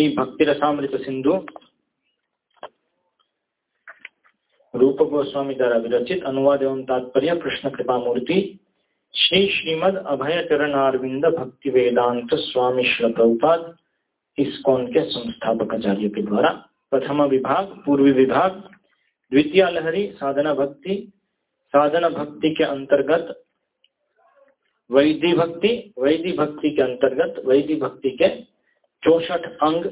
श्री भक्ति रसामृत सिंधु रूप गोस्वामी द्वारा विरचित, अनुवाद एवं तात्पर्य, कृष्ण कृपा मूर्ति श्री श्रीमद अभय चरण अरविंद भक्ति वेदांत स्वामी श्री प्रभुपाद कौन के संस्थापक आचार्य के द्वारा, प्रथम विभाग, पूर्वी विभाग, द्वितीय लहरी, साधना भक्ति साधना भक्ति के अंतर्गत, वैधि भक्ति वैधि भक्ति के अंतर्गत, वैधि भक्ति के चौसठ अंग,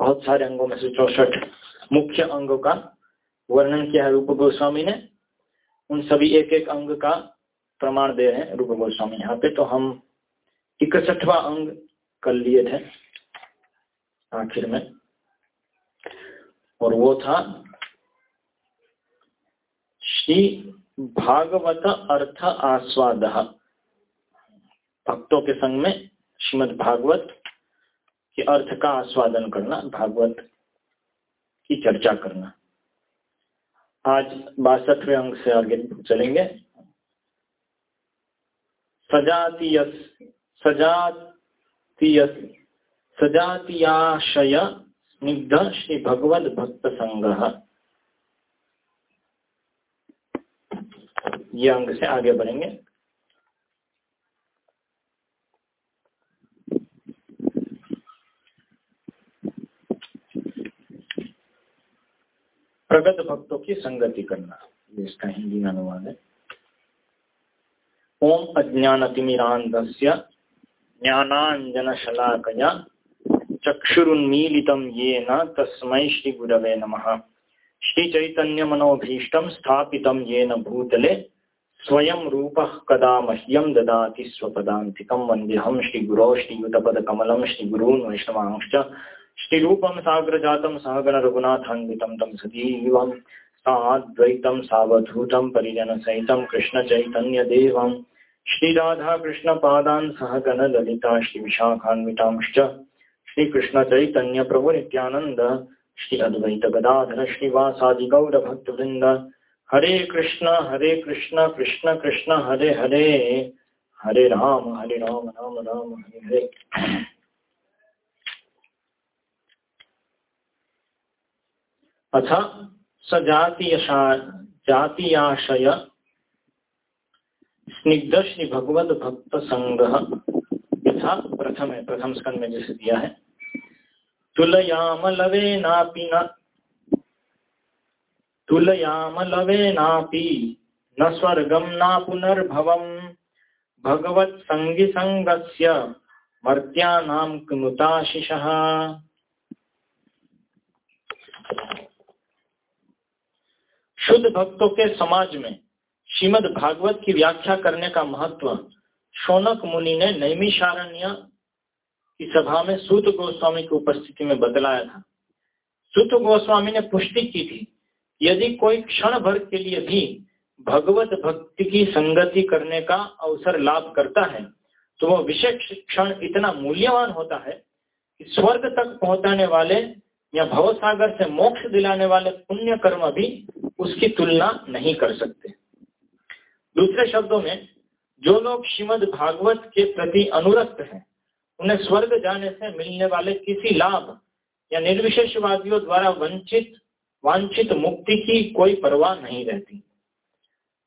बहुत सारे अंगों में से चौसठ मुख्य अंगों का वर्णन किया है रूप गोस्वामी ने। उन सभी एक एक अंग का प्रमाण दे रहे हैं रूप गोस्वामी यहाँ पे तो हम इकसठवा अंग कर लिए थे आखिर में। और वो था श्री भागवत अर्थ आस्वाद। भक्तों के संग में श्रीमद भागवत के अर्थ का आस्वादन करना, भागवत की चर्चा करना। आज बासठवें अंक से आगे चलेंगे। सजातीय सजातीय सजातीयाशय स्निग्ध श्री भगवत भक्त संग्रह। ये अंग से आगे बढ़ेंगे। प्रगत भक्तों की संगति करना। इसका हिंदी में अनुवाद है। ओम अज्ञानतिमिरांधस्य ज्ञानांजन शलाकया चक्षुरुन्मीलितं येन तस्मै श्रीगुरवे नमः। श्रीचैतन्यमनोभीष्टं स्थापितं येन भूतले स्वयं रूपः कदा मह्यं ददाति स्वपदान्तिकं वन्देऽहं श्रीगुरो श्रीयुतपदकमलं श्रीगुरून् वैष्णवांश्च श्रीरूपं साग्रजातं सहगण रघुनाथान्वितं तं सजीवं साद्वैतं सावधूतं परिजनसहितं श्रीराधाकृष्णपादान् सहगण ललिता श्रीविशाखान्वितांश्च। श्रीकृष्णचैतन्यप्रभुनित्यानन्द। श्री अद्वैत गदाधर श्रीवासादि गौरभक्तवृन्द हरे कृष्ण हरे कृष्ण कृष्ण कृष्ण, हरे हरे। हरे राम हरे राम राम राम, हरे हरे। अथ सजातीयशा जातीयाशय स्निग्ध श्री भगवत भक्त संग्रह यथा प्रथम है प्रथम स्कंद में जैसे दिया है। तुलयाम लवे नापि न तुलयाम लवे नापि न स्वर्गम न पुनर्भवम भगवत संगी संगस्य मर्त्यानाम किमुताशिषः शुद्ध भक्तों के समाज में श्रीमद भागवत की व्याख्या करने का महत्व शौनक मुनि ने नैमिषारण्य की सभा में सूत गोस्वामी की उपस्थिति में बतलाया था। सूत गोस्वामी ने पुष्टि की थी, यदि कोई क्षण भर के लिए भी भगवत भक्ति की संगति करने का अवसर लाभ करता है तो वह विशेष क्षण इतना मूल्यवान होता है कि स्वर्ग तक पहुँचाने वाले या भव सागर से मोक्ष दिलाने वाले पुण्य कर्म भी उसकी तुलना नहीं कर सकते। दूसरे शब्दों में, जो लोग श्रीमद भागवत के प्रति अनुरक्त हैं, उन्हें स्वर्ग जाने से मिलने वाले किसी लाभ या निर्विशेषवादियों द्वारा वंचित, वांछित मुक्ति की कोई परवाह नहीं रहती।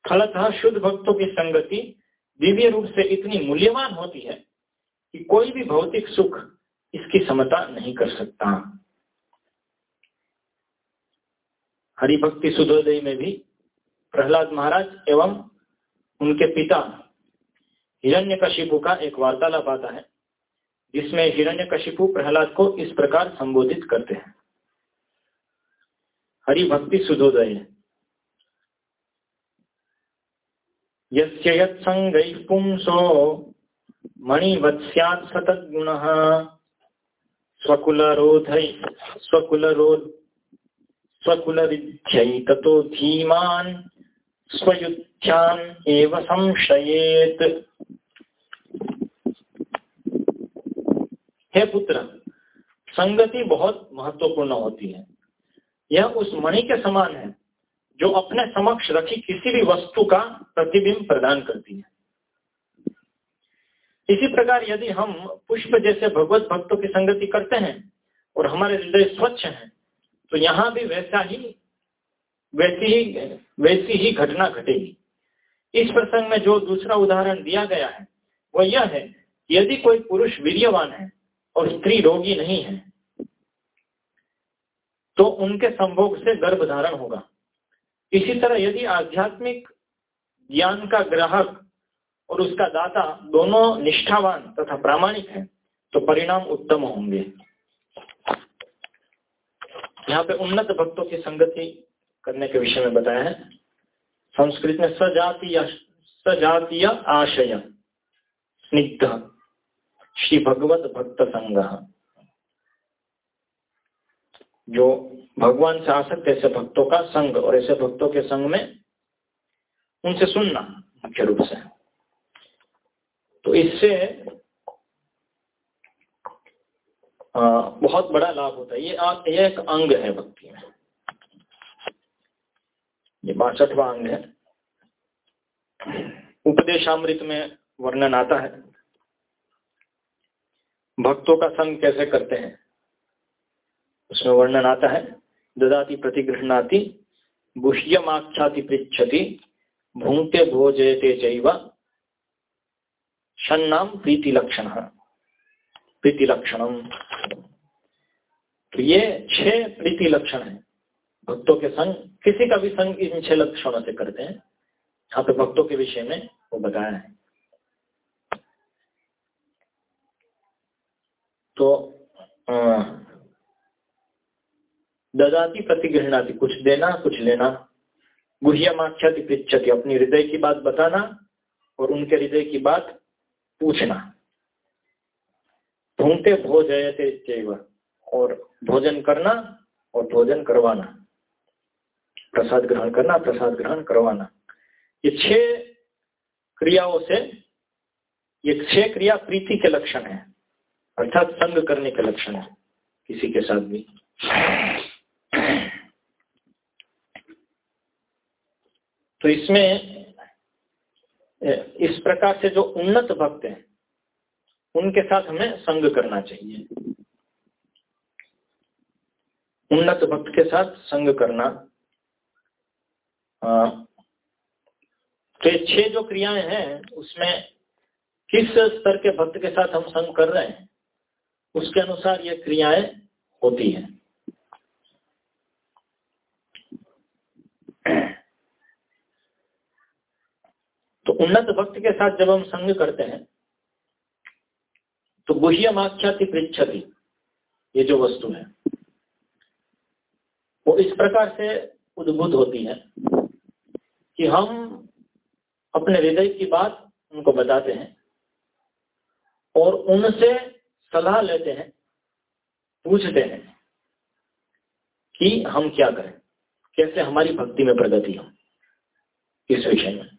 फलतः शुद्ध भक्तों की संगति दिव्य रूप से इतनी मूल्यवान होती है कि कोई भी भौतिक सुख इसकी समता नहीं कर सकता। हरिभक्ति सुधोदय में भी प्रहलाद महाराज एवं उनके पिता हिरण्यकशिपु का एक वार्तालाप आता है, जिसमें हिरण्यकशिपु प्रहलाद को इस प्रकार संबोधित करते हैं। हरिभक्ति सुधोदय। यस्य पुंसो मणिवत्स्यात् सतद्गुणः स्वकुलरोधै, स्वकुलरोध स्वकुलविद्यै ततो धीमान् एव संशयेत। हे पुत्र, संगति बहुत महत्वपूर्ण होती है। यह उस मणि के समान है, जो अपने समक्ष रखी किसी भी वस्तु का प्रतिबिंब प्रदान करती है। इसी प्रकार यदि हम पुष्प जैसे भगवत भक्तों की संगति करते हैं और हमारे हृदय स्वच्छ हैं तो यहाँ भी वैसा ही, वैसी ही वैसी ही घटना घटेगी। इस प्रसंग में जो दूसरा उदाहरण दिया गया है, वह यह है, यदि कोई पुरुष वीर्यवान है और स्त्री रोगी नहीं है तो उनके संभोग से गर्भ धारण होगा। इसी तरह यदि आध्यात्मिक ज्ञान का ग्राहक और उसका दाता दोनों निष्ठावान तथा प्रामाणिक है तो परिणाम उत्तम होंगे। यहाँ पे उन्नत भक्तों की संगति करने के विषय में बताया है। संस्कृत में सजातीय सजातीय आशय, स्निग्ध, श्री भगवत भक्त संघ। जो भगवान से आसक्त ऐसे भक्तों का संग और ऐसे भक्तों के संग में उनसे सुनना मुख्य रूप से। तो इससे बहुत बड़ा लाभ होता है। ये ये एक अंग है भक्ति में। ये बासठवा अंग है। उपदेशामृत में वर्णन आता है। भक्तों का संग कैसे करते हैं? उसमें वर्णन आता है। ददाति प्रतिगृहणाति गुह्यमाख्याति पृछति भूंगते भोजयते चैव प्रीति लक्षण प्रीति लक्षणम तो ये छह प्रीति लक्षण है। भक्तों के संग, किसी का भी संग इन छह लक्षणों से करते हैं। यहाँ पे भक्तों के विषय में वो बताया है। तो ददाती प्रतिगृहणाती, कुछ देना, कुछ लेना। गुह्यमाख्याति पृछति अपनी हृदय की बात बताना और उनके हृदय की बात पूछना। ढूंढते भोजयते चैव और भोजन करना और भोजन करवाना। प्रसाद ग्रहण करना, प्रसाद ग्रहण करवाना। ये छह क्रियाओं से, ये छह क्रिया प्रीति के लक्षण है, अर्थात संग करने के लक्षण है, किसी के साथ भी। तो इसमें इस प्रकार से जो उन्नत भक्त हैं, उनके साथ हमें संग करना चाहिए। उन्नत भक्त के साथ संग करना। तो छह जो क्रियाएँ हैं, उसमें किस स्तर के भक्त के साथ हम संग कर रहे हैं, उसके अनुसार ये क्रियाएँ होती हैं। तो उन्नत भक्त के साथ जब हम संग करते हैं तो गुह्यमाख्याति पृछति ये जो वस्तु है। वो इस प्रकार से उद्भुत होती है कि हम अपने हृदय की बात उनको बताते हैं और उनसे सलाह लेते हैं, पूछते हैं कि हम क्या करें, कैसे हमारी भक्ति में प्रगति हो इस विषय में।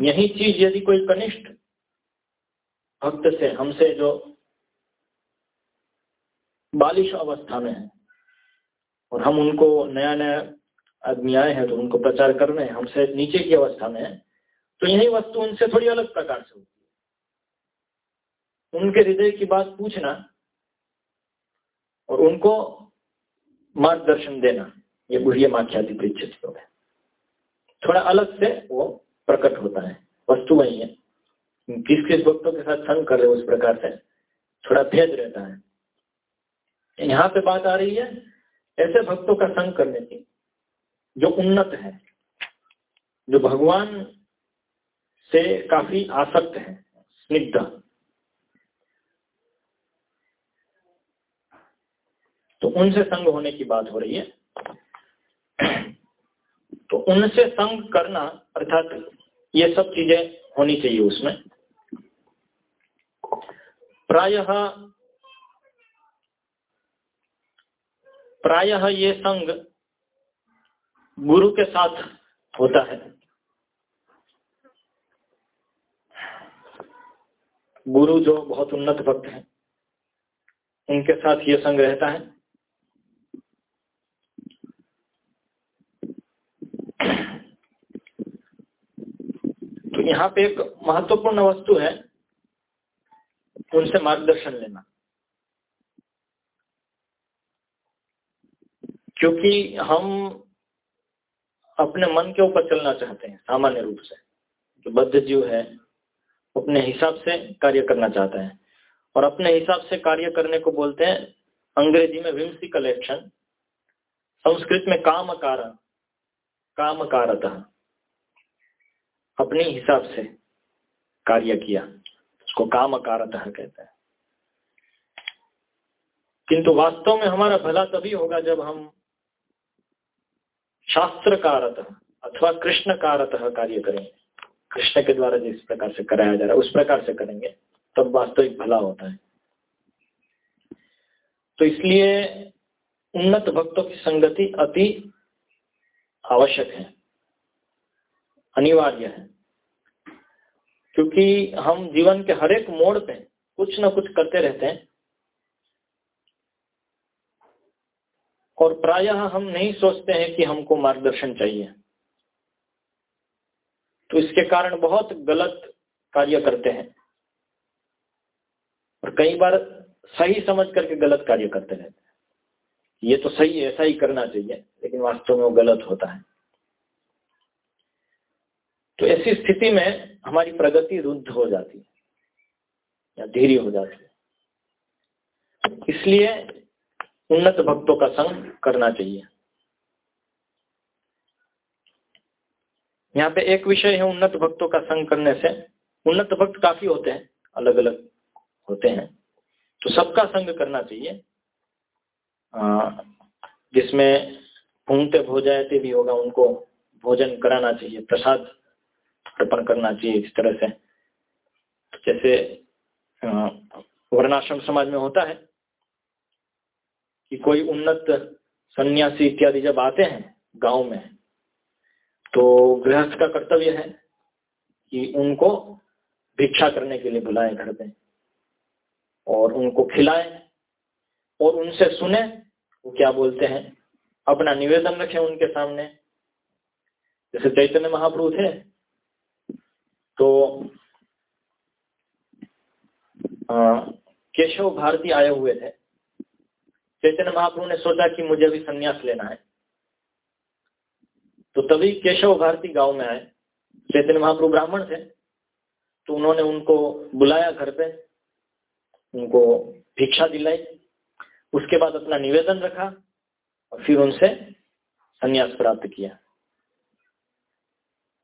यही चीज़ यदि कोई कनिष्ठ भक्त से हमसे जो बालिश अवस्था में है। और हम उनको नया नया आदमी आए हैं तो उनको प्रचार कर रहे हैं। हमसे नीचे की अवस्था में है। तो यही वस्तु उनसे थोड़ी अलग प्रकार से होती है। उनके हृदय की बात पूछना और उनको मार्गदर्शन देना, ये बुढ़िया माख्याति परीक्षित है थोड़ा अलग से वो प्रकट होता है। वस्तु वही है। किस किस भक्तों के साथ संग कर रहे उस प्रकार से? थोड़ा भेद रहता है। यहाँ पे बात आ रही है, ऐसे भक्तों का संग करने की, जो उन्नत है, जो भगवान से काफ़ी आसक्त है, स्निग्ध। तो उनसे संग होने की बात हो रही है। तो उनसे संग करना, अर्थात ये सब चीज़ें होनी चाहिए उसमें। प्रायः प्रायः ये संग गुरु के साथ होता है। गुरु जो बहुत उन्नत भक्त हैं, उनके साथ ये संग रहता है। तो यहाँ पे एक महत्वपूर्ण वस्तु है, उनसे मार्गदर्शन लेना। क्योंकि हम अपने मन के ऊपर चलना चाहते हैं, सामान्य रूप से। जो बद्ध जीव है, अपने हिसाब से कार्य करना चाहता है। और अपने हिसाब से कार्य करने को बोलते हैं, अंग्रेज़ी में विम्सी कलेक्शन संस्कृत में काम कारण काम कारत अपने हिसाब से कार्य किया, उसको काम कारत कहते हैं। किंतु वास्तव में हमारा भला तभी होगा जब हम शास्त्र कारत अथवा कृष्ण कारत कार्य करेंगे। कृष्ण के द्वारा जिस प्रकार से कराया जा रहा है, उस प्रकार से करेंगे, तब वास्तविक भला होता है। तो इसलिए उन्नत भक्तों की संगति अति आवश्यक है, अनिवार्य है, क्योंकि हम जीवन के हर एक मोड़ पे कुछ ना कुछ करते रहते हैं। और प्रायः हम नहीं सोचते हैं कि हमको मार्गदर्शन चाहिए। तो इसके कारण बहुत गलत कार्य करते हैं। और कई बार सही समझ करके गलत कार्य करते रहते हैं। ये तो सही है ऐसा ही करना चाहिए, लेकिन वास्तव में वो गलत होता है। तो ऐसी स्थिति में हमारी प्रगति रुद्ध हो जाती है, या धीरे हो जाती है। इसलिए उन्नत भक्तों का संग करना चाहिए। यहाँ पे एक विषय है उन्नत भक्तों का संग करने से। उन्नत भक्त काफ़ी होते हैं अलग अलग होते हैं। तो सबका संग करना चाहिए। जिसमें घूमते भोजायते भी होगा, उनको भोजन कराना चाहिए, प्रसाद अर्पण करना चाहिए इस तरह से। जैसे वर्णाश्रम समाज में होता है कि कोई उन्नत सन्यासी इत्यादि जब आते हैं गाँव में तो गृहस्थ का कर्तव्य है कि उनको भिक्षा करने के लिए बुलाएँ घर पे और उनको खिलाएँ और उनसे सुने, वो क्या बोलते हैं, अपना निवेदन रखें उनके सामने। जैसे चैतन्य महाप्रभु थे तो केशव भारती आए हुए थे। चैतन्य महाप्रभु ने सोचा कि मुझे भी संन्यास लेना है। तो तभी केशव भारती गाँव में आए। चैतन्य महाप्रभु ब्राह्मण थे। तो उन्होंने उनको बुलाया घर पे। उनको भिक्षा दिलाई। उसके बाद अपना निवेदन रखा और फिर उनसे संन्यास प्राप्त किया।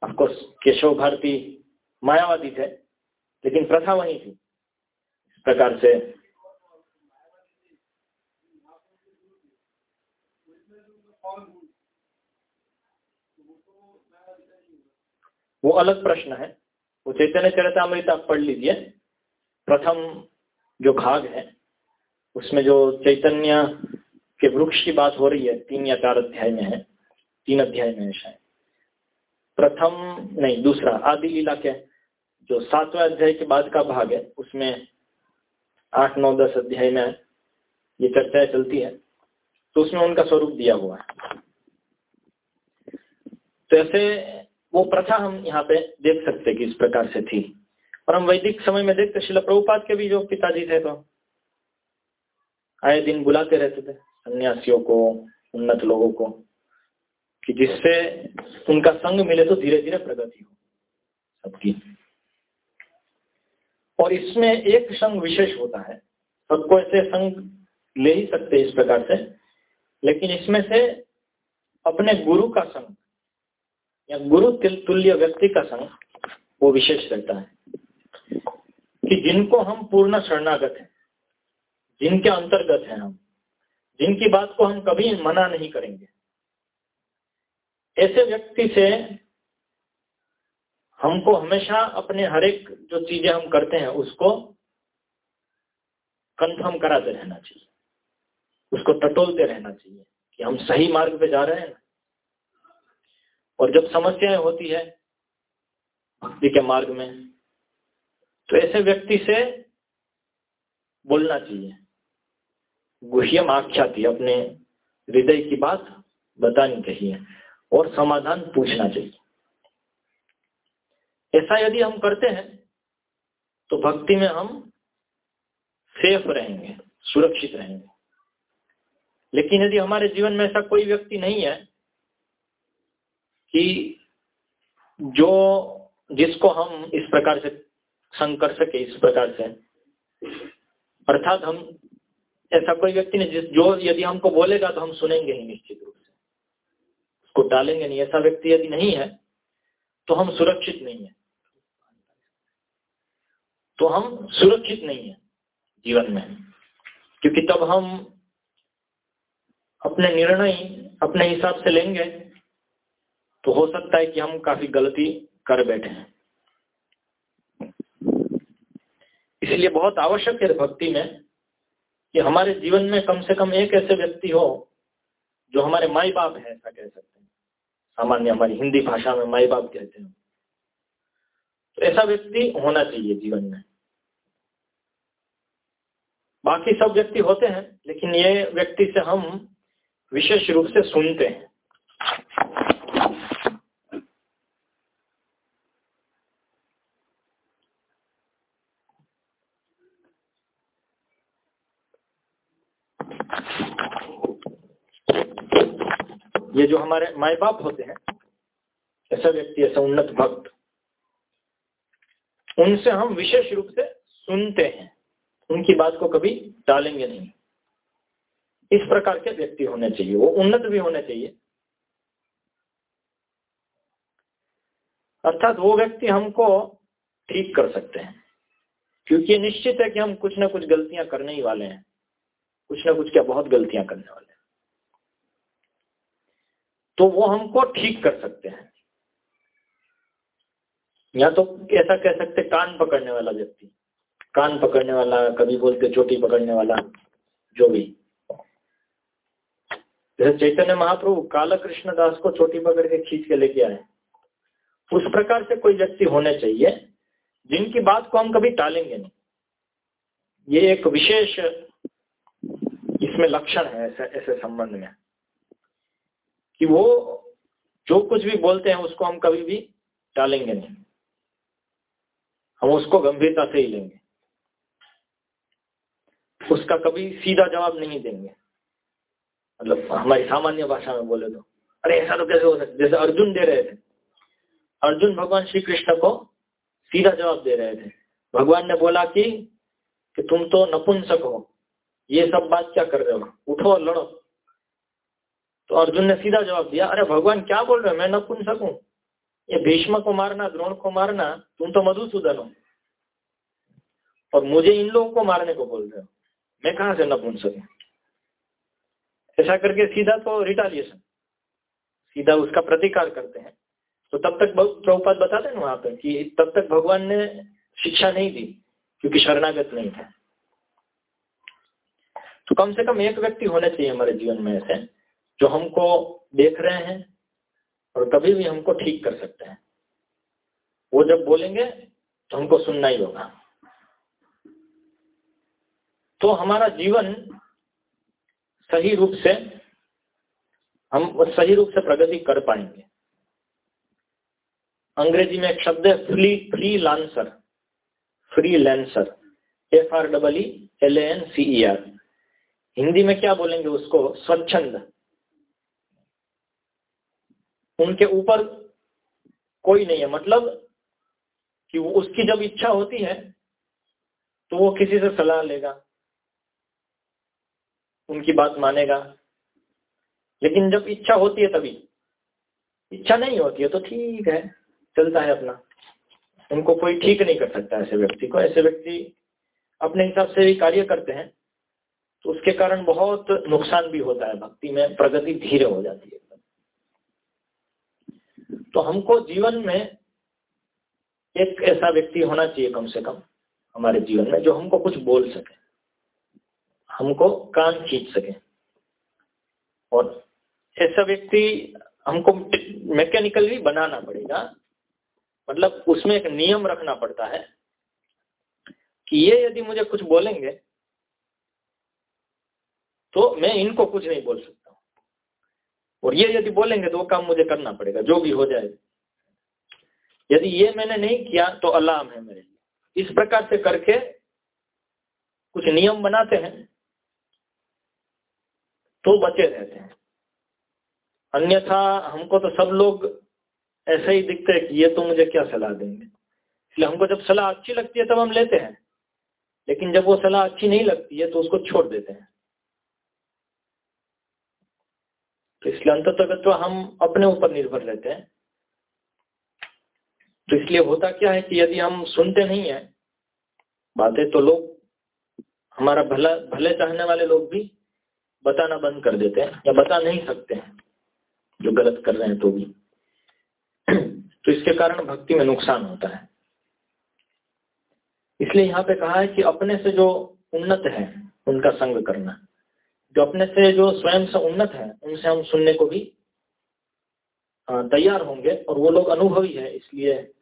ऑफकोर्स केशव भारती मायावादी थे, लेकिन प्रथा वही थी। प्रकार से वो अलग प्रश्न है। वो चैतन्य चरितमृत आप पढ़ लीजिए। प्रथम जो भाग है, उसमें जो चैतन्य के वृक्ष की बात हो रही है, तीन या चार अध्याय में है। तीन अध्याय में है प्रथम नहीं, दूसरा, आदि लीला के जो सातवें अध्याय के बाद का भाग है, उसमें आठ, नौ, दस अध्याय में ये चर्चाएँ चलती है। तो उसमें उनका स्वरूप दिया हुआ है। तो ऐसे वो प्रथा हम यहाँ पे देख सकते कि इस प्रकार से थी। और हम वैदिक समय में देखते शिला प्रभुपाद के भी जो पिताजी थे तो आए दिन बुलाते रहते थे सन्यासियों को, उन्नत लोगों को, कि जिससे उनका संग मिले तो धीरे धीरे प्रगति हो सबकी। और इसमें एक संघ विशेष होता है, सबको ऐसे संघ ले ही सकते इस प्रकार से लेकिन इसमें से अपने गुरु का संग या गुरु तुल्य व्यक्ति का संग वो विशेष रहता है। कि जिनको हम पूर्ण शरणागत हैं, जिनके अंतर्गत हैं हम, जिनकी बात को हम कभी मना नहीं करेंगे। ऐसे व्यक्ति से हमको हमेशा अपने हर एक जो चीज़ें हम करते हैं, उसको कंफर्म कराते रहना चाहिए। उसको टटोलते रहना चाहिए कि हम सही मार्ग पे जा रहे हैं। और जब समस्याएँ होती है भक्ति के मार्ग में तो ऐसे व्यक्ति से बोलना चाहिए। गुह्यम आख्याति अपने हृदय की बात बतानी चाहिए और समाधान पूछना चाहिए। ऐसा यदि हम करते हैं तो भक्ति में हम सेफ़ रहेंगे, सुरक्षित रहेंगे। लेकिन यदि हमारे जीवन में ऐसा कोई व्यक्ति नहीं है कि जो, जिसको हम इस प्रकार से संग कर सके, इस प्रकार से, अर्थात हम, ऐसा कोई व्यक्ति नहीं, जिस, जो यदि हमको बोलेगा तो हम सुनेंगे ही निश्चित रूप से। उसको टालेंगे नहीं। ऐसा व्यक्ति यदि नहीं है तो हम सुरक्षित नहीं है। तो हम सुरक्षित नहीं है जीवन में। क्योंकि तब हम अपने निर्णय अपने हिसाब से लेंगे तो हो सकता है कि हम काफ़ी गलती कर बैठे हैं। इसलिए बहुत आवश्यक है भक्ति में कि हमारे जीवन में कम से कम एक ऐसे व्यक्ति हो जो हमारे माई बाप है, ऐसा कह सकते हैं। सामान्य हमारी हिंदी भाषा में माई बाप कहते हैं। तो ऐसा व्यक्ति होना चाहिए जीवन में। बाकी सब व्यक्ति होते हैं, लेकिन ये व्यक्ति से हम विशेष रूप से सुनते हैं। ये जो हमारे माए बाप होते हैं, ऐसा व्यक्ति, ऐसा उन्नत भक्त, उनसे हम विशेष रूप से सुनते हैं। उनकी बात को कभी टालेंगे नहीं। इस प्रकार के व्यक्ति होने चाहिए, वो उन्नत भी होने चाहिए। अर्थात वो व्यक्ति हमको ठीक कर सकते हैं, क्योंकि निश्चित है कि हम कुछ ना कुछ गलतियाँ करने ही वाले हैं, कुछ ना कुछ क्या बहुत गलतियाँ करने वाले हैं। तो वो हमको ठीक कर सकते हैं। या तो ऐसा कह सकते कान पकड़ने वाला व्यक्ति, कान पकड़ने वाला, कभी बोलते चोटी पकड़ने वाला, जो भी। चैतन्य महाप्रभु काला कृष्ण दास को चोटी पकड़ के खींच के लेके आए। उस प्रकार से कोई व्यक्ति होने चाहिए, जिनकी बात को हम कभी टालेंगे नहीं। ये एक विशेष इसमें लक्षण है ऐसे ऐसे संबंध में कि वो जो कुछ भी बोलते हैं उसको हम कभी भी टालेंगे नहीं। हम उसको गंभीरता से ही लेंगे। उसका कभी सीधा जवाब नहीं देंगे। मतलब हमारी सामान्य भाषा में बोले तो। अरे ऐसा तो कैसे हो सकता जैसे अर्जुन दे रहे थे। अर्जुन भगवान श्री कृष्ण को सीधा जवाब दे रहे थे। भगवान ने बोला कि कि तुम तो नपुंसक हो। ये सब बात क्या कर रहे हो? उठो और लड़ो। तो अर्जुन ने सीधा जवाब दिया, अरे भगवान, क्या बोल रहे हो? मैं नपुंसक हूँ। ये भीष्म को मारना, द्रोण को मारना, तुम तो मधुसूदन हो। और मुझे इन लोगों को मारने को बोल रहे हो। मैं कहा से नपुंसक हूँ? ऐसा करके सीधा तो रिटालिएशन सीधा उसका प्रतिकार करते हैं। तो तब तक प्रभुपात बताते हैं वहाँ पर कि तब तक भगवान ने शिक्षा नहीं दी, क्योंकि शरणागत नहीं था। तो कम से कम एक व्यक्ति होने चाहिए हमारे जीवन में ऐसे, जो हमको देख रहे हैं और कभी भी हमको ठीक कर सकते हैं। वो जब बोलेंगे तो हमको सुनना ही होगा। तो हमारा जीवन सही रूप से हम सही रूप से प्रगति कर पाएँगे। अंग्रेज़ी में एक शब्द है free freelancer freelancer F R double E L N C E R Hindi में क्या बोलेंगे उसको? स्वच्छंद। उनके ऊपर कोई नहीं है। मतलब कि उसकी जब इच्छा होती है तो वो किसी से सलाह लेगा। उनकी बात मानेगा। लेकिन जब इच्छा होती है तभी। इच्छा नहीं होती है तो ठीक है, चलता है अपना। उनको कोई ठीक नहीं कर सकता ऐसे व्यक्ति को। ऐसे व्यक्ति अपने हिसाब से भी कार्य करते हैं तो उसके कारण बहुत नुकसान भी होता है। भक्ति में प्रगति धीरे हो जाती है। तो हमको जीवन में एक ऐसा व्यक्ति होना चाहिए कम से कम हमारे जीवन में, जो हमको कुछ बोल सके। हमको कान खींच सके। और ऐसा व्यक्ति हमको मैकेनिकली बनाना पड़ेगा। मतलब उसमें एक नियम रखना पड़ता है कि ये यदि मुझे कुछ बोलेंगे तो मैं इनको कुछ नहीं बोल सकता। और ये यदि बोलेंगे तो वो काम मुझे करना पड़ेगा, जो भी हो जाए। यदि ये मैंने नहीं किया तो अलार्म है मेरे लिए। इस प्रकार से करके कुछ नियम बनाते हैं। तो बचे रहते हैं। अन्यथा हमको तो सब लोग ऐसे ही दिखते हैं कि ये तो मुझे क्या सलाह देंगे। इसलिए हमको जब सलाह अच्छी लगती है तब हम लेते हैं। लेकिन जब वो सलाह अच्छी नहीं लगती है तो उसको छोड़ देते हैं। तो इसलिए अंततः तो हम अपने ऊपर निर्भर रहते हैं। तो इसलिए होता क्या है कि यदि हम सुनते नहीं है, बातें तो लोग, हमारा भला, भले चाहने वाले लोग भी बताना बंद कर देते हैं या बता नहीं सकते हैं। जो गलत कर रहे हैं तो भी। तो इसके कारण भक्ति में नुकसान होता है। इसलिए यहाँ पे कहा है कि अपने से जो उन्नत है, उनका संग करना। जो अपने से जो स्वयं से उन्नत है, उनसे हम सुनने को भी तैयार होंगे और वो लोग अनुभवी है, इसलिए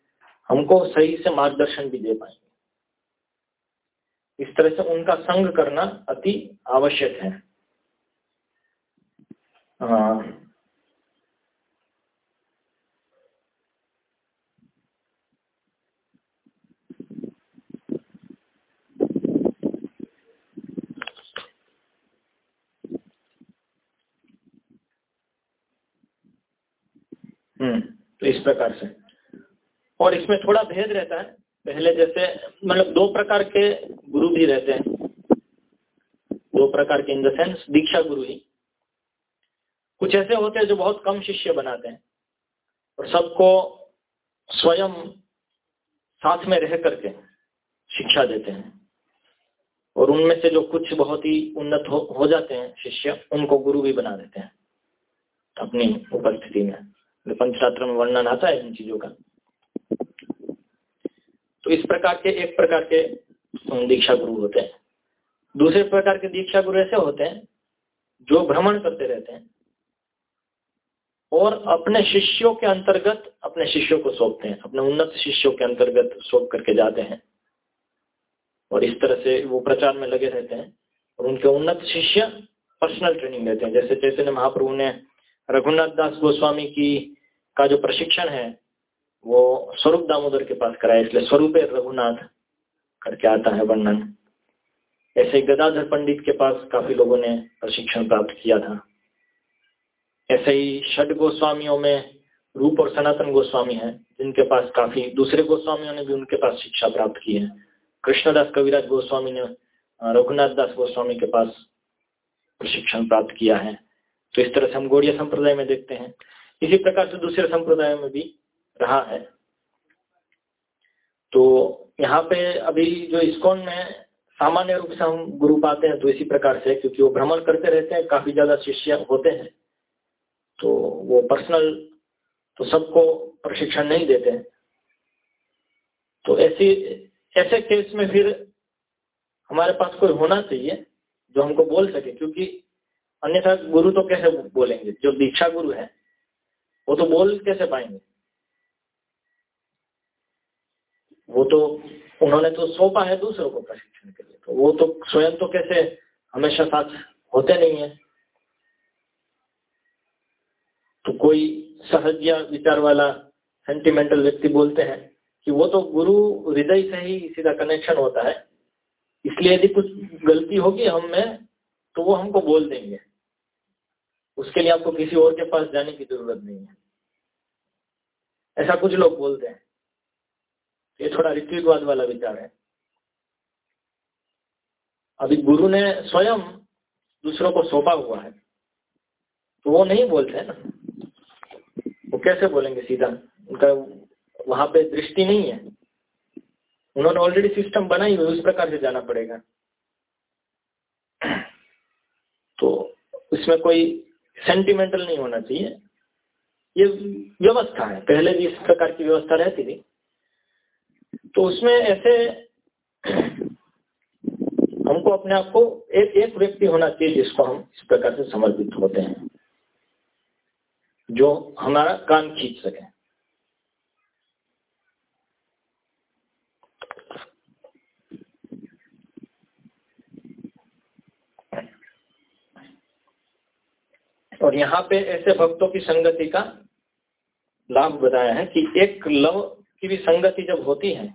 हमको सही से मार्गदर्शन भी दे पाएँगे। इस तरह से उनका संग करना अति आवश्यक है। हाँ। हम्म तो इस प्रकार से। और इसमें थोड़ा भेद रहता है। पहले जैसे मतलब दो प्रकार के गुरु भी रहते हैं। दो प्रकार के इन द सेंस दीक्षा गुरु ही। कुछ ऐसे होते हैं जो बहुत कम शिष्य बनाते हैं और सबको स्वयं साथ में रह करके शिक्षा देते हैं। और उनमें से जो कुछ बहुत ही उन्नत हो, हो जाते हैं शिष्य उनको गुरु भी बना देते हैं अपनी उपस्थिति में। पंचरात्र में वर्णन आता है इन चीज़ों का। तो इस प्रकार के एक प्रकार के दीक्षा गुरु होते हैं। दूसरे प्रकार के दीक्षा गुरु ऐसे होते हैं जो भ्रमण करते रहते हैं। और अपने शिष्यों के अंतर्गत अपने शिष्यों को सौंपते हैं। अपने उन्नत शिष्यों के अंतर्गत सौंप करके जाते हैं। और इस तरह से वो प्रचार में लगे रहते हैं और उनके उन्नत शिष्य पर्सनल ट्रेनिंग लेते हैं। जैसे चैतन्य महाप्रभु ने रघुनाथ दास गोस्वामी की का जो प्रशिक्षण है, वो स्वरूप दामोदर के पास कराया। इसलिए स्वरूप रघुनाथ करके आता है वर्णन। ऐसे गदाधर पंडित के पास काफ़ी लोगों ने प्रशिक्षण प्राप्त किया था। ऐसे ही षड गोस्वामियों में रूप और सनातन गोस्वामी है, जिनके पास काफ़ी दूसरे गोस्वामियों ने भी उनके पास शिक्षा प्राप्त की है। कृष्णदास कविराज गोस्वामी ने रघुनाथ दास गोस्वामी के पास प्रशिक्षण प्राप्त किया है। तो इस तरह से हम गौड़िया संप्रदाय में देखते हैं। इसी प्रकार से दूसरे संप्रदाय में भी रहा है। तो यहाँ पे अभी जो इस्कॉन में सामान्य रूप से हम गुरु पाते हैं तो इसी प्रकार से, क्योंकि वो भ्रमण करते रहते हैं, काफ़ी ज़्यादा शिष्य होते हैं। तो वो पर्सनल तो सबको प्रशिक्षण नहीं देते हैं। तो ऐसी, ऐसे केस में फिर हमारे पास कोई होना चाहिए जो हमको बोल सके, क्योंकि अन्यथा गुरु तो कैसे बोलेंगे? जो दीक्षा गुरु है, वो तो बोल कैसे पाएँगे? वो तो उन्होंने तो सौंपा है दूसरों को प्रशिक्षण के लिए तो वो तो स्वयं तो कैसे हमेशा साथ होते नहीं है। तो कोई सहज या विचार वाला सेंटिमेंटल व्यक्ति बोलते हैं कि वो तो गुरु हृदय से ही सीधा कनेक्शन होता है। इसलिए यदि कुछ गलती होगी हम में तो वो हमको बोल देंगे। उसके लिए आपको किसी और के पास जाने की ज़रूरत नहीं है। ऐसा कुछ लोग बोलते हैं। ये थोड़ा ऋत्विकवाद वाला विचार है। अभी गुरु ने स्वयं दूसरों को सौंपा हुआ है। तो वो नहीं बोलते ना। वो कैसे बोलेंगे सीधा? उनका वहाँ पे दृष्टि नहीं है। उन्होंने ऑलरेडी सिस्टम बनाई हुई उस प्रकार से जाना पड़ेगा। तो उसमें कोई सेंटिमेंटल नहीं होना चाहिए। ये व्यवस्था है। पहले भी इस प्रकार की व्यवस्था रहती थी। तो उसमें ऐसे हमको अपने आप को एक एक व्यक्ति होना चाहिए जिसको हम इस प्रकार से समर्पित होते हैं। जो हमारा कान खींच सके। और यहाँ पे ऐसे भक्तों की संगति का लाभ बताया है कि एक लव की भी संगति जब होती है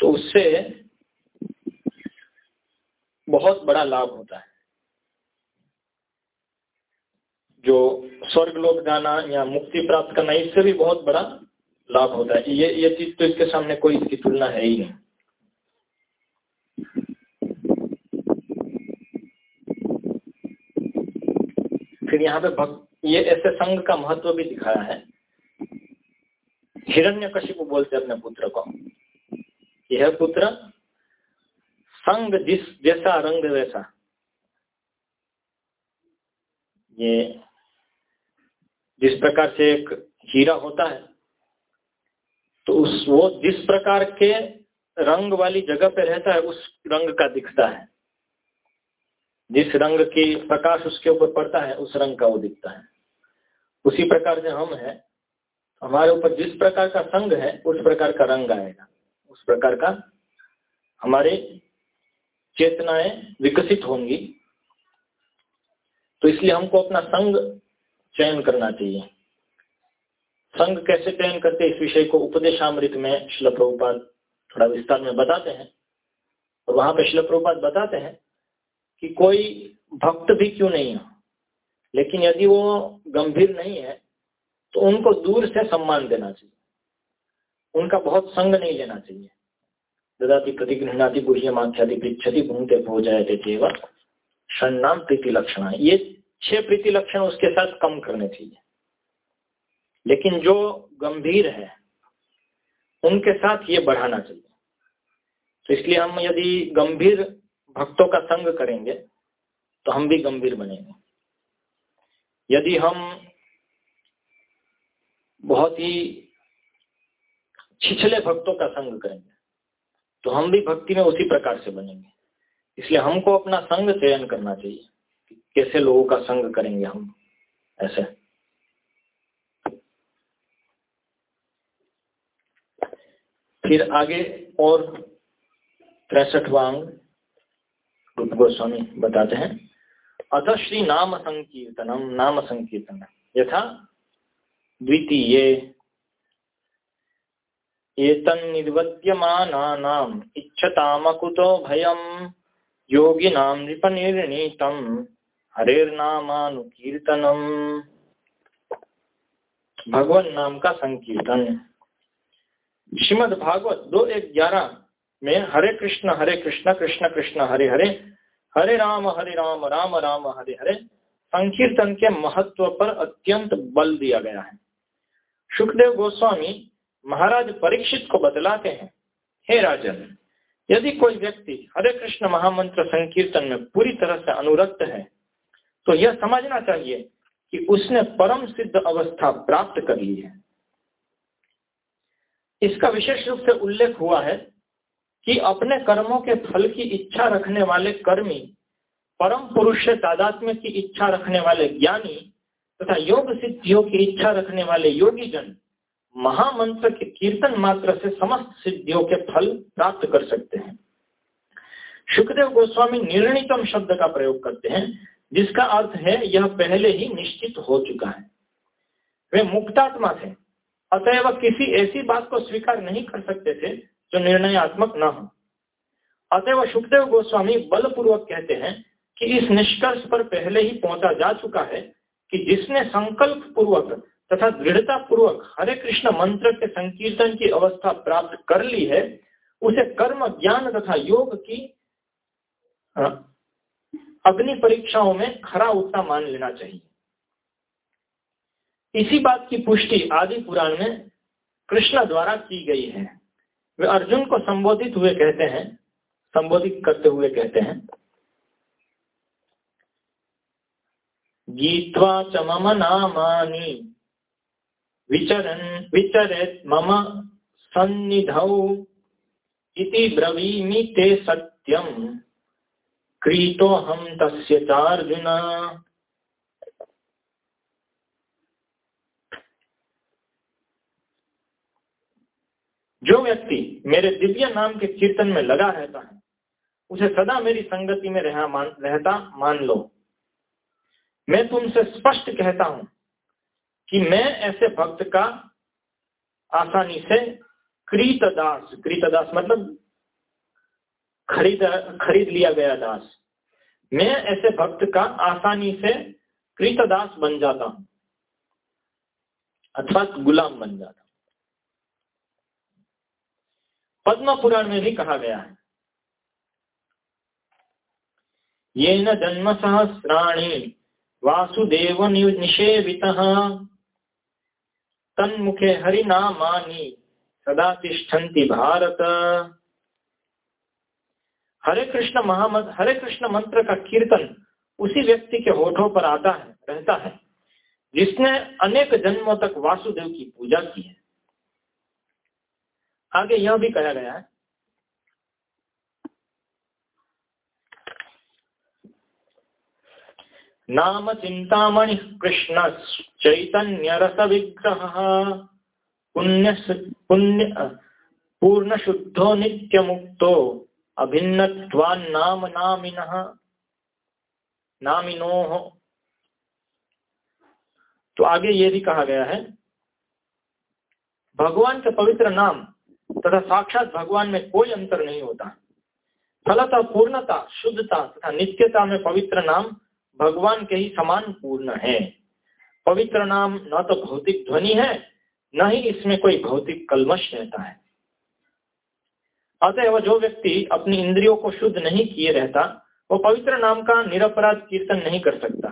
तो उससे बहुत बड़ा लाभ होता है। जो स्वर्ग लोक जाना या मुक्ति प्राप्त करना, इससे भी बहुत बड़ा लाभ होता है। ये ये चीज़ तो इसके सामने कोई इसकी तुलना है ही नहीं। फिर यहाँ पे भक्त, ये ऐसे संघ का महत्व भी दिखाया है। हिरण्य कशिपु बोलते अपने पुत्र को। यह पुत्र संग जिस जैसा, रंग वैसा। ये जिस प्रकार से एक हीरा होता है तो उस, वो जिस प्रकार के रंग वाली जगह पे रहता है, उस रंग का दिखता है। जिस रंग की प्रकाश उसके ऊपर पड़ता है, उस रंग का वो दिखता है। उसी प्रकार से हम है। हमारे ऊपर जिस प्रकार का संग है, उस प्रकार का रंग आएगा। उस प्रकार का हमारे चेतनाएँ विकसित होंगी। तो इसलिए हमको अपना संग चयन करना चाहिए। संघ कैसे चयन करते इस विषय को उपदेशामृत में शिल प्रभुपाद थोड़ा विस्तार में बताते हैं। और वहाँ पर शिल प्रभुपाद बताते हैं कि कोई भक्त भी क्यों नहीं हो? लेकिन यदि वो गंभीर नहीं है तो उनको दूर से सम्मान देना चाहिए। उनका बहुत संग नहीं लेना चाहिए। ददाति प्रतिगृहणाति गुह्यमाख्याति पृछति भूमते हो जाए थे षण्णाम प्रीति लक्षण ये छह प्रीति लक्षण उसके साथ कम करने चाहिए। लेकिन जो गंभीर है, उनके साथ ये बढ़ाना चाहिए। तो इसलिए हम यदि गंभीर भक्तों का संग करेंगे तो हम भी गंभीर बनेंगे। यदि हम बहुत ही छिछले भक्तों का संग करेंगे तो हम भी भक्ति में उसी प्रकार से बनेंगे। इसलिए हमको अपना संग चयन करना चाहिए। कैसे लोगों का संग करेंगे हम? ऐसे। फिर आगे और तिरसठवा अंग रूप गोस्वामी बताते हैं। अथ श्री नाम संकीर्तनम, नाम संकीर्तन। यथा द्वितीय। एतन्निर्वद्यमानानाम् इच्छतामकुतो भयम् योगिनां नृपनिर्णीतं हरेर्नामानुकीर्तनम। भगवान नाम का संकीर्तन। श्रीमद भागवत दो एक ग्यारह में हरे कृष्ण हरे कृष्ण कृष्ण कृष्ण, हरे हरे हरे राम हरे राम राम राम, हरे हरे, संकीर्तन के महत्व पर अत्यंत बल दिया गया है। सुखदेव गोस्वामी महाराज परीक्षित को बतलाते हैं, हे राजन, यदि कोई व्यक्ति हरे कृष्ण महामंत्र संकीर्तन में पूरी तरह से अनुरक्त है तो यह समझना चाहिए कि उसने परम सिद्ध अवस्था प्राप्त कर ली है। इसका विशेष रूप से उल्लेख हुआ है कि अपने कर्मों के फल की इच्छा रखने वाले कर्मी, परम पुरुष से तादात्म्य की इच्छा रखने वाले ज्ञानी तथा योग सिद्धियों की इच्छा रखने वाले योगी जन महामंत्र के कीर्तन मात्र से समस्त सिद्धियों के फल प्राप्त कर सकते हैं। सुखदेव गोस्वामी निर्णितम शब्द का प्रयोग करते हैं। जिसका अर्थ है यह पहले ही निश्चित हो चुका है। वे मुक्तात्मा थे। अतएव किसी ऐसी बात को स्वीकार नहीं कर सकते थे जो निर्णयात्मक न हो। अतएव सुखदेव गोस्वामी बलपूर्वक कहते हैं कि इस निष्कर्ष पर पहले ही पहुँचा जा चुका है कि जिसने संकल्प पूर्वक तथा दृढ़ता पूर्वक हरे कृष्ण मंत्र के संकीर्तन की अवस्था प्राप्त कर ली है, उसे कर्म, ज्ञान तथा योग की अग्नि परीक्षाओं में खरा उतना मान लेना चाहिए। इसी बात की पुष्टि आदि पुराण में कृष्ण द्वारा की गई है। वे अर्जुन को संबोधित हुए कहते हैं, संबोधित करते हुए कहते हैं, गीत्वा च मम नामानि विचरन्, विचरेत् मम सन्निधौ इति ब्रवीमि ते सत्यम्। क्रीतोऽहं तस्य चार्जुन। जो व्यक्ति मेरे दिव्य नाम के कीर्तन में लगा रहता है उसे सदा मेरी संगति में रहा मान, रहता मान लो। मैं तुमसे स्पष्ट कहता हूँ कि मैं ऐसे भक्त का आसानी से क्रीतदास क्रीतदास मतलब खरीद खरीद लिया गया दास। मैं ऐसे भक्त का आसानी से कृतदास बन जाता हूँ। अथवा गुलाम बन जाता पद्म पुराण में भी कहा गया है। ये न जन्म सहस्राणी वासुदेव निषेवित। तन्मुखे हरिनामानी सदा तिष्ठन्ति भारत। हरे कृष्ण महामंत्र हरे कृष्ण मंत्र का कीर्तन उसी व्यक्ति के होठों पर आता है, रहता है, जिसने अनेक जन्मों तक वासुदेव की पूजा की है। आगे यह भी कहा गया है। नाम चिंतामणि कृष्ण चैतन्य रस विग्रह पुण्य पुण्य पूर्ण शुद्धो नित्य मुक्तो अभिन्न नाम नामिन, नामिनो। तो आगे ये भी कहा गया है, भगवान के पवित्र नाम तथा साक्षात भगवान में कोई अंतर नहीं होता। फलता, पूर्णता, शुद्धता तथा नित्यता में पवित्र नाम भगवान के ही समान पूर्ण है। पवित्र नाम न तो भौतिक ध्वनि है, न ही इसमें कोई भौतिक कलमश रहता है। अतः जो व्यक्ति अपनी इंद्रियों को शुद्ध नहीं किए रहता वो पवित्र नाम का निरपराध कीर्तन नहीं कर सकता।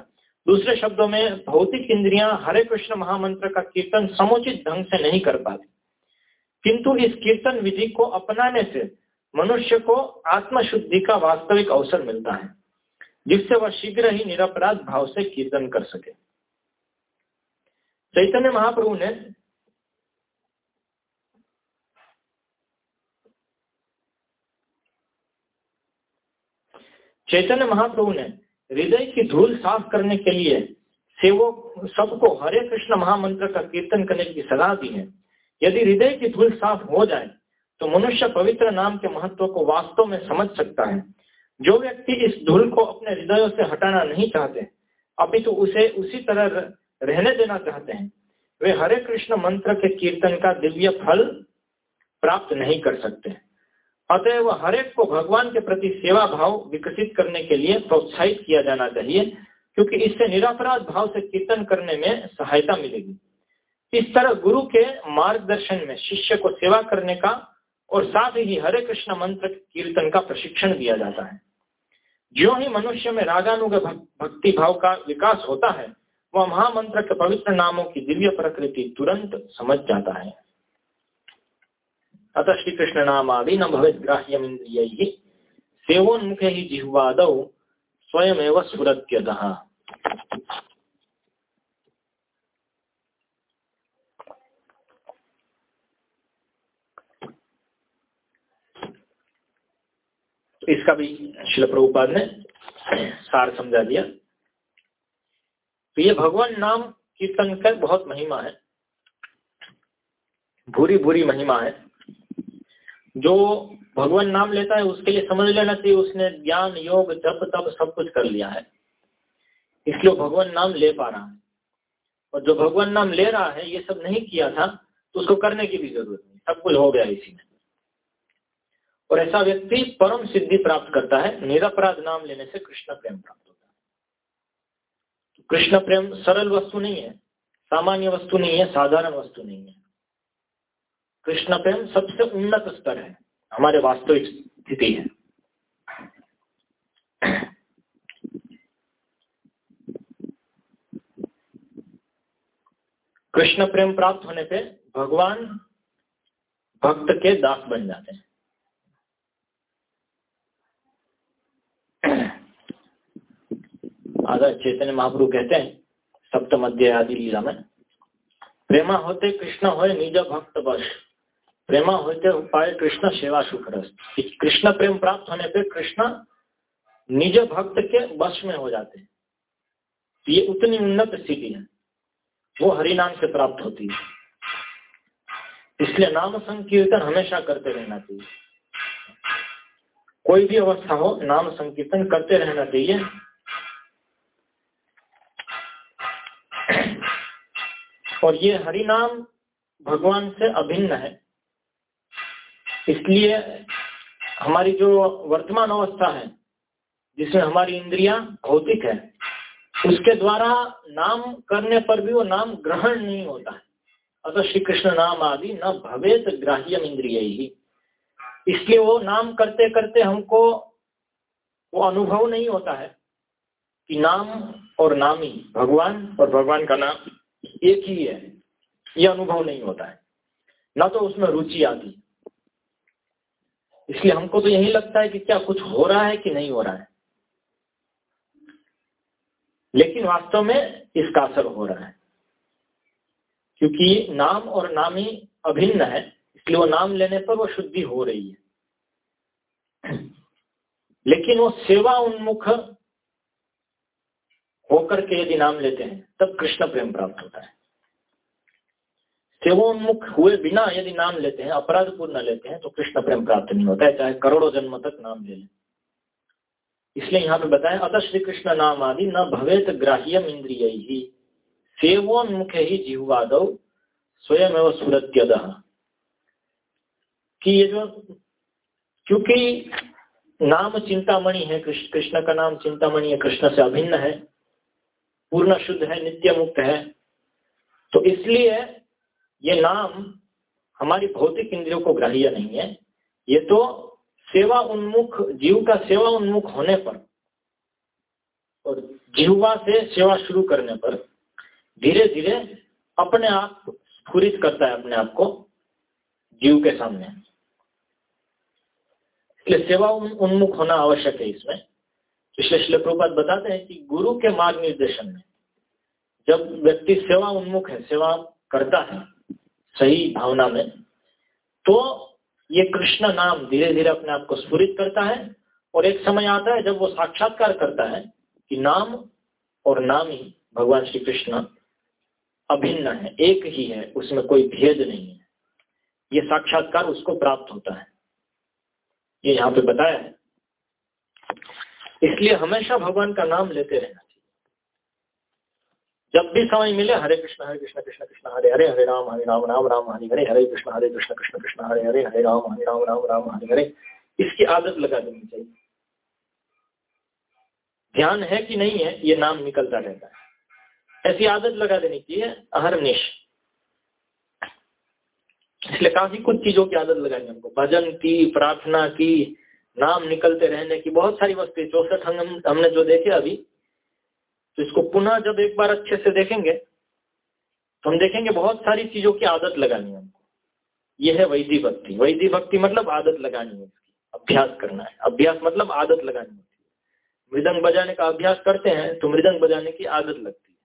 दूसरे शब्दों में, भौतिक इंद्रियाँ हरे कृष्ण महामंत्र का कीर्तन समुचित ढंग से नहीं कर पाती। किंतु इस कीर्तन विधि को अपनाने से मनुष्य को आत्मशुद्धि का वास्तविक अवसर मिलता है, जिससे वह शीघ्र ही निरपराध भाव से कीर्तन कर सके। चैतन्य महाप्रभु ने चैतन्य महाप्रभु ने हृदय की धूल साफ़ करने के लिए सेवक सबको हरे कृष्ण महामंत्र का कीर्तन करने की सलाह दी है। यदि हृदय की धूल साफ़ हो जाए तो मनुष्य पवित्र नाम के महत्व को वास्तव में समझ सकता है। जो व्यक्ति इस धूल को अपने हृदयों से हटाना नहीं चाहते, अपितु तो उसे उसी तरह रहने देना चाहते हैं, वे हरे कृष्ण मंत्र के कीर्तन का दिव्य फल प्राप्त नहीं कर सकते। अतएव हरेक को भगवान के प्रति सेवा भाव विकसित करने के लिए प्रोत्साहित किया जाना चाहिए, क्योंकि इससे निरापराध भाव से कीर्तन करने में सहायता मिलेगी। इस तरह गुरु के मार्गदर्शन में शिष्य को सेवा करने का और साथ ही हरे कृष्ण मंत्र कीर्तन का प्रशिक्षण दिया जाता है। जो ही मनुष्य में रागानुग भक्ति भाव का विकास होता है, वह महामंत्र के पवित्र नामों की दिव्य प्रकृति तुरंत समझ जाता है। अतः श्री कृष्ण नाम आदि न भवे सेवोन्मुखे ही जिह्वाद स्वयं स्फुरत्यतः इसका भी शिल प्रभुपाद ने सार समझा दिया। तो ये भगवान नाम का बहुत महिमा है। भूरी भूरी महिमा है। जो भगवान नाम लेता है, उसके लिए समझ लेना चाहिए, उसने ज्ञान, योग, जप, तप सब कुछ कर लिया है। इसलिए भगवान नाम ले पा रहा है। और जो भगवान नाम ले रहा है, ये सब नहीं किया था तो उसको करने की भी ज़रूरत नहीं। सब कुछ हो गया इसी में। और ऐसा व्यक्ति परम सिद्धि प्राप्त करता है, निरपराध नाम लेने से कृष्ण प्रेम प्राप्त होता है। कृष्ण प्रेम सरल वस्तु नहीं है, सामान्य वस्तु नहीं है, साधारण वस्तु नहीं है। कृष्ण प्रेम सबसे उन्नत स्तर है। हमारे वास्तविक स्थिति है। कृष्ण प्रेम प्राप्त होने पे भगवान भक्त के दास बन जाते हैं। आदर चैतन्य महाप्रभु कहते हैं, सप्तम अध्याय आदि लीला में, प्रेमा होते कृष्ण हो निज भक्त बस प्रेमा होते उपाय कृष्ण सेवा रस कृष्ण प्रेम प्राप्त होने पे कृष्ण निज भक्त के वश में हो जाते हैं। ये उतनी उन्नत स्थिति है। वो हरि नाम से प्राप्त होती है। इसलिए नाम संकीर्तन हमेशा करते रहना चाहिए। कोई भी अवस्था हो, नाम संकीर्तन करते रहना चाहिए। और ये हरि नाम भगवान से अभिन्न है। इसलिए हमारी जो वर्तमान अवस्था है, जिसमें हमारी इंद्रियाँ भौतिक है, उसके द्वारा नाम करने पर भी वो नाम ग्रहण नहीं होता है। अतः श्री कृष्ण नाम आदि न भवेत ग्राह्यम इंद्रिय। ही इसलिए वो नाम करते करते हमको वो अनुभव नहीं होता है कि नाम और नामी, भगवान और भगवान का नाम एक ही है, ये अनुभव नहीं होता है। ना तो उसमें रुचि आती इसलिए हमको तो यही लगता है कि क्या कुछ हो रहा है कि नहीं हो रहा है। लेकिन वास्तव में इसका असर हो रहा है। क्योंकि नाम और नामी अभिन्न है, इसलिए वो नाम लेने पर वो शुद्धि हो रही है। लेकिन वो सेवा उन्मुख होकर के यदि नाम लेते हैं, तब कृष्ण प्रेम प्राप्त होता है। सेवोन्मुख हुए बिना यदि नाम लेते हैं अपराध पूर्ण लेते हैं तो कृष्ण प्रेम प्राप्त नहीं होता है, चाहे करोड़ों जन्म तक नाम ले लें। इसलिए यहाँ पे बताया, अतः श्री कृष्ण नाम आदि न भवेत ग्राह्यम इंद्रिय ही सेवोन्मुख ही जीववाद स्वयं एवं सुरत्यद कि ये जो, क्योंकि नाम चिंतामणि है कृष्ण का नाम चिंतामणि है, कृष्ण से अभिन्न है, पूर्ण शुद्ध है, नित्य मुक्त है तो इसलिए ये नाम हमारी भौतिक इंद्रियों को ग्राह्य नहीं है। ये तो सेवा उन्मुख, जीव का सेवा उन्मुख होने पर और जीवा से सेवा शुरू करने पर धीरे धीरे अपने आप स्फुरित करता है अपने आप को जीव के सामने। इसलिए सेवा उन्मुख होना आवश्यक है इसमें। इसलिए श्री प्रभुपात बताते हैं कि गुरु के मार्ग निर्देशन में जब व्यक्ति सेवा उन्मुख है, सेवा करता है सही भावना में तो ये कृष्ण नाम धीरे धीरे अपने आप को स्फुरित करता है और एक समय आता है जब वो साक्षात्कार करता है कि नाम और नाम ही भगवान श्री कृष्ण अभिन्न है, एक ही है, उसमें कोई भेद नहीं है। ये साक्षात्कार उसको प्राप्त होता है। ये यहाँ पे बताया है। इसलिए हमेशा भगवान का नाम लेते रहना जब भी समय मिले, हरे कृष्ण हरे कृष्ण कृष्ण कृष्ण, हरे हरे हरे राम हरे राम राम राम, हरे हरे हरे कृष्ण हरे कृष्ण कृष्ण कृष्ण, हरे हरे हरे राम हरे राम राम राम, हरे हरे, इसकी आदत लगा देनी चाहिए। ध्यान है कि नहीं है, ये नाम निकलता रहता है। ऐसी आदत लगा देनी चाहिए अहरनिश इसलिए काफ़ी कुछ चीज़ों की आदत लगानी हमको। भजन की, प्रार्थना की, नाम निकलते रहने की, बहुत सारी वस्तु चौसठ हम, हमने जो देखे अभी तो इसको पुनः जब एक बार अच्छे से देखेंगे तो हम देखेंगे बहुत सारी चीज़ों की आदत लगानी है हमको। यह है वैधि भक्ति। वैधि भक्ति मतलब आदत लगानी है इसकी। अभ्यास करना है। अभ्यास मतलब आदत लगानी है। मृदंग बजाने का अभ्यास करते हैं तो मृदंग बजाने की आदत लगती है।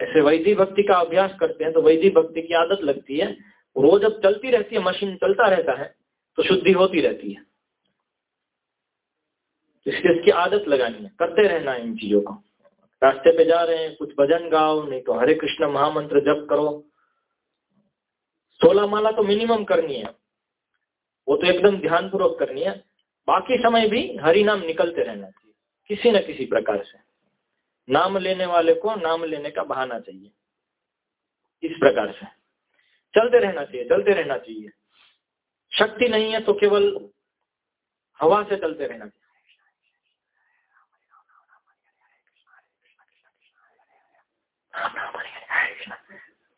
ऐसे वैधि भक्ति का अभ्यास करते हैं तो वैधि भक्ति की आदत लगती है। रोज जब चलती रहती है, मशीन चलता रहता है तो शुद्धि होती रहती है। इसलिए इसकी आदत लगानी है। करते रहना है इन चीज़ों को। रास्ते पे जा रहे हैं, कुछ भजन गाओ, नहीं तो हरे कृष्ण महामंत्र जप करो। सोलह माला तो मिनिमम करनी है। वो तो एकदम ध्यान पूर्वक करनी है। बाकी समय भी हरि नाम निकलते रहना चाहिए, किसी न किसी प्रकार से। नाम लेने वाले को नाम लेने का बहाना चाहिए, इस प्रकार से। चलते रहना चाहिए, चलते रहना चाहिए। शक्ति नहीं है तो केवल हवा से चलते रहना चाहिए।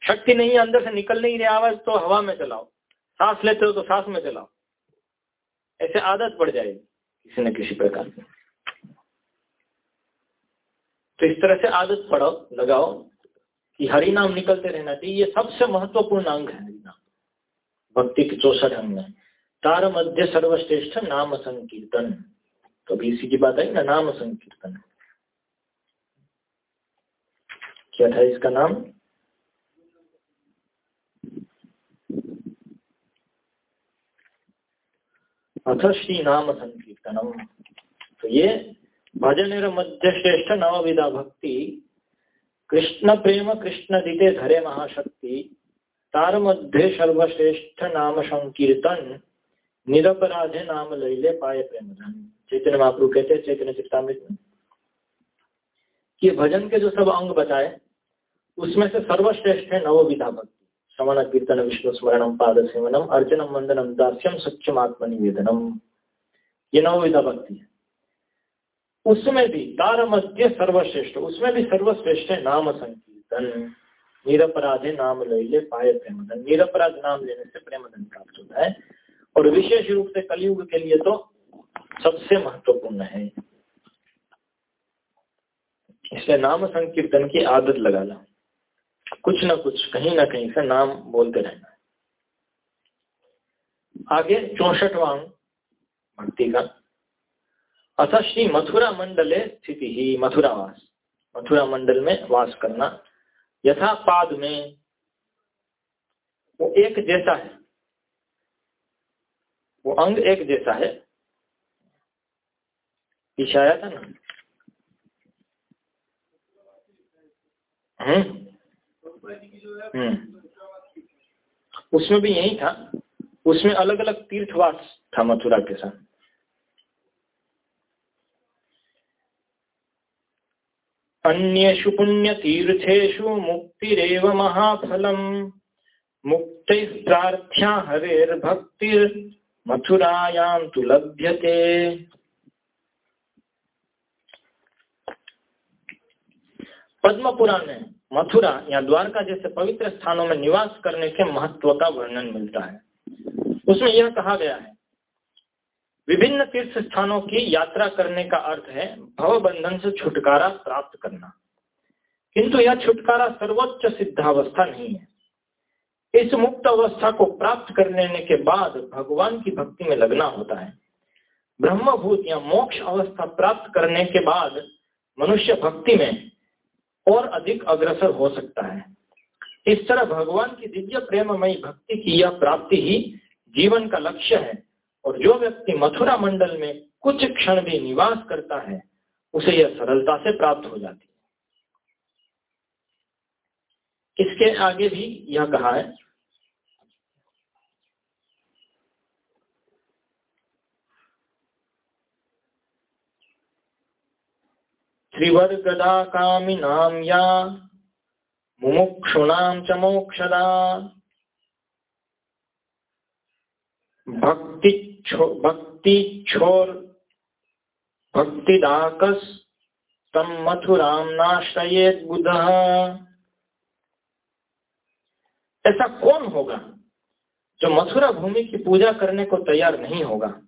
शक्ति नहीं है, अंदर से निकल नहीं रही, आवाज़ तो हवा में चलाओ। सांस लेते हो तो सांस में चलाओ। ऐसे आदत पड़ जाएगी किसी न किसी प्रकार की। तो इस तरह से आदत पढ़ो लगाओ कि हरि नाम निकलते रहना चाहिए। ये सबसे महत्वपूर्ण अंग है हरिनाम भक्ति के चौसठ अंग में तार मध्य सर्वश्रेष्ठ नाम संकीर्तन। कभी तो इसी की बात आई ना? नाम संकीर्तन। क्या था इसका नाम? अथ श्री नाम संकीर्तनम तो ये भजन मध्य श्रेष्ठ नवविधा भक्ति कृष्ण प्रेम कृष्ण दिते धरे महाशक्ति तार मध्य सर्वश्रेष्ठ नाम संकीर्तन निरपराधे नाम लैले पाए प्रेम धन चैतन्य महाप्रु कहते चैतन्य चित्तामृत में। कि भजन के जो सब अंग बताए उसमें से सर्वश्रेष्ठ है नवविधा भक्ति। श्रवण कीर्तन, विष्णु स्मरणम पाद सेवनम अर्चनम वंदनम दास्यम सत्यम आत्मनिवेदनम। ये नवविधा भक्ति है। उसमें भी तार मध्य सर्वश्रेष्ठ, उसमें भी सर्वश्रेष्ठ है नाम संकीर्तन। निरपराधे नाम ले ले पाए प्रेमधन। निरपराध नाम लेने से प्रेमधन प्राप्त होता है। और विशेष रूप से कलयुग के लिए तो सबसे महत्वपूर्ण है। इसलिए नाम संकीर्तन की आदत लगा ला। कुछ ना कुछ, कहीं ना कहीं से नाम बोलते रहना आगे, चौसठवा भक्ति का। अथा श्री मथुरा मंडले स्थिति ही मथुरावास मथुरा मंडल में वास करना। यथा पाद में, वो एक जैसा है। वो अंग एक जैसा है। इशाया था ना? हम्म। उसमें भी यही था। उसमें अलग अलग तीर्थवास था मथुरा के साथ। अन्येषु पुण्यतीर्थेषु मुक्तिरेव महाफलम्। मुक्तिः प्रार्थ्या हरेर्भक्तिर्मथुरायां तु लभ्यते। पद्म पुराण में मथुरा या द्वारका जैसे पवित्र स्थानों में निवास करने के महत्व का वर्णन मिलता है। उसमें यह कहा गया है, विभिन्न तीर्थ स्थानों की यात्रा करने का अर्थ है भव बंधन से छुटकारा प्राप्त करना। किंतु यह छुटकारा सर्वोच्च सिद्धावस्था नहीं है। इस मुक्त अवस्था को प्राप्त कर लेने के बाद भगवान की भक्ति में लगना होता है। ब्रह्मभूत या मोक्ष अवस्था प्राप्त करने के बाद मनुष्य भक्ति में और अधिक अग्रसर हो सकता है। इस तरह भगवान की दिव्य प्रेममयी भक्ति की यह प्राप्ति ही जीवन का लक्ष्य है और जो व्यक्ति मथुरा मंडल में कुछ क्षण भी निवास करता है, उसे यह सरलता से प्राप्त हो जाती है। इसके आगे भी यह कहा है त्रिवर्गदा कामिनां या मुमुक्षुणां च मोक्षदा। भक्ति भक्ति छोर भक्तिदाकस तम मथुराम नाश्रयेत बुध। ऐसा कौन होगा जो मथुरा भूमि की पूजा करने को तैयार नहीं होगा?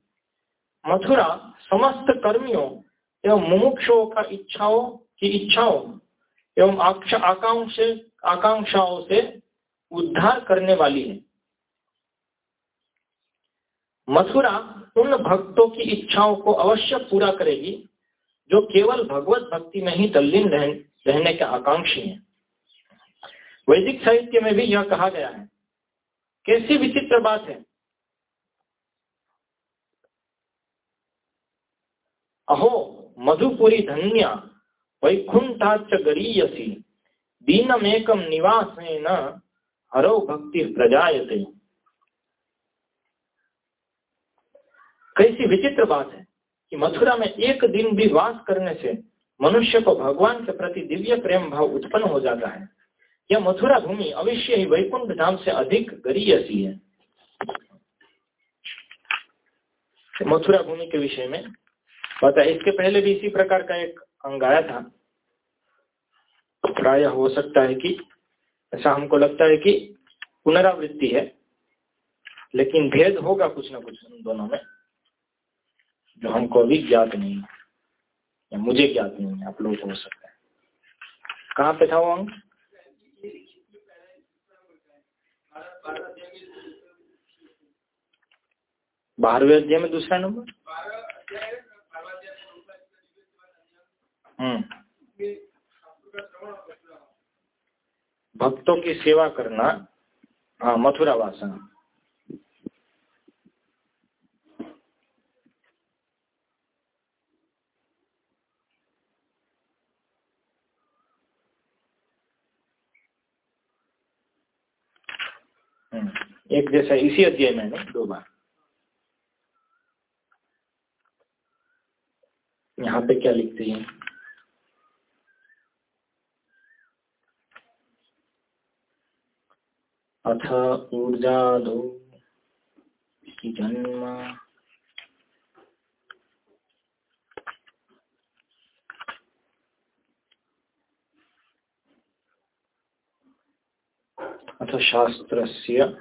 मथुरा समस्त कर्मियों एवं मुमुक्षों का इच्छाओं की इच्छाओं एवं आकांक्ष आकांक्षाओं से उद्धार करने वाली है। मथुरा उन भक्तों की इच्छाओं को अवश्य पूरा करेगी जो केवल भगवत भक्ति में ही तल्लीन रह, रहने के आकांक्षी हैं। वैदिक साहित्य में भी यह कहा गया है। कैसी विचित्र बात है। अहो मधुपुरी धन्या वैकुंठाच गरीयसी दीनमेकम न हरो भक्ति प्रजायते। कैसी विचित्र बात है कि मथुरा में एक दिन भी वास करने से मनुष्य को भगवान के प्रति दिव्य प्रेम भाव उत्पन्न हो जाता है। यह मथुरा भूमि अवश्य ही वैकुंठ धाम से अधिक गरीयसी है। मथुरा भूमि के विषय में पता इसके पहले भी इसी प्रकार का एक अंग आया था। प्राय हो सकता है कि, ऐसा हमको लगता है कि पुनरावृत्ति है, लेकिन भेद होगा कुछ ना कुछ उन दोनों में, जो हमको अभी ज्ञात नहीं है, या मुझे ज्ञात नहीं है, आप लोगों को हो सकता है। कहाँ पे था वो अंग? बारहवें अध्याय में दूसरा नंबर? भक्तों की सेवा करना हाँ मथुरा वासन। हम्म। एक जैसा इसी अध्याय में दो बार। यहाँ पे क्या लिखते हैं? अथ ऊर्जादौ जन्म। अथ शास्त्रस्य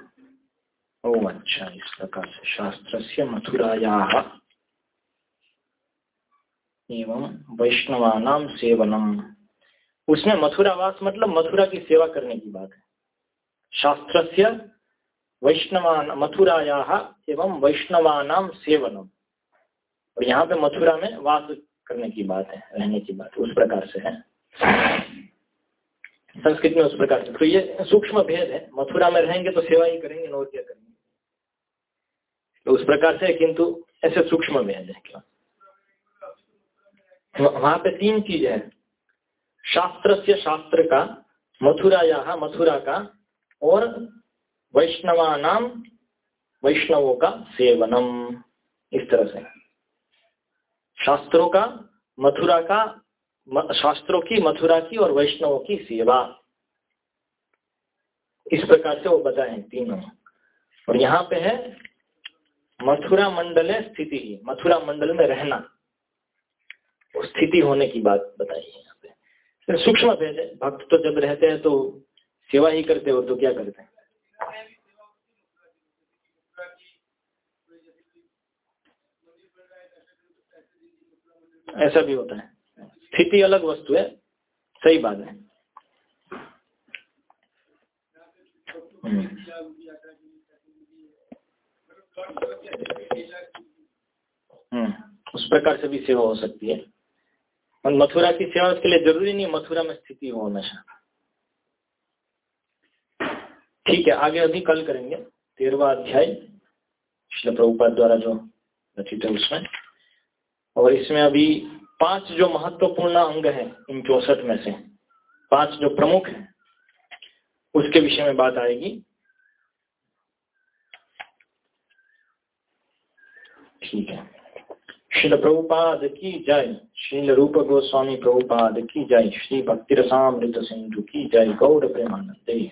ओ अच्छा इस प्रकार से शास्त्रस्य मथुराया एवं वैष्णवा सेवनम। उसमें मथुरावास मतलब मथुरा की सेवा करने की बात है। शास्त्र से वैष्णवान मथुराया एवं वैष्णवानाम सेवनम। और यहाँ पे मथुरा में वास करने की बात है, रहने की बात, उस प्रकार से है। संस्कृत में उस प्रकार से। तो ये सूक्ष्म भेद है। मथुरा में रहेंगे तो सेवा ही करेंगे और क्या करेंगे। तो उस प्रकार से किंतु ऐसे सूक्ष्म भेद है क्या? वहाँ पे तीन चीज़ है। शास्त्र से शास्त्र का मथुरा या मथुरा का और वैष्णवा नाम वैष्णवों का सेवनम। इस तरह से। शास्त्रों का, मथुरा का शास्त्रों की, मथुरा की और वैष्णवों की सेवा। इस प्रकार से वो बताए तीनों। और यहाँ पे है, मथुरा मंडल है स्थिति ही। मथुरा मंडल में रहना। स्थिति होने की बात बताई यहाँ पे। सूक्ष्म भेद है। भक्त तो जब रहते हैं तो सेवा ही करते हो तो क्या करते हैं? ऐसा भी होता है। स्थिति अलग वस्तु है। सही बात है। हम्म, हम्म। उस प्रकार से भी सेवा हो सकती है। मथुरा की सेवा उसके लिए ज़रूरी नहीं मथुरा में स्थिति हो हमेशा। ठीक है, आगे अभी कल करेंगे। तेरवा अध्याय श्री प्रभुपाद द्वारा जो रचित है उसमें। और इसमें अभी पाँच जो महत्वपूर्ण अंग है, इन चौसठ में से, पाँच जो प्रमुख है, उसके विषय में बात आएगी। ठीक है। श्रील प्रभुपाद की जय, श्रील रूप गोस्वामी प्रभुपाद की जय, श्री भक्ति रसामृत सिंधु की जय, गौर प्रेमानंद।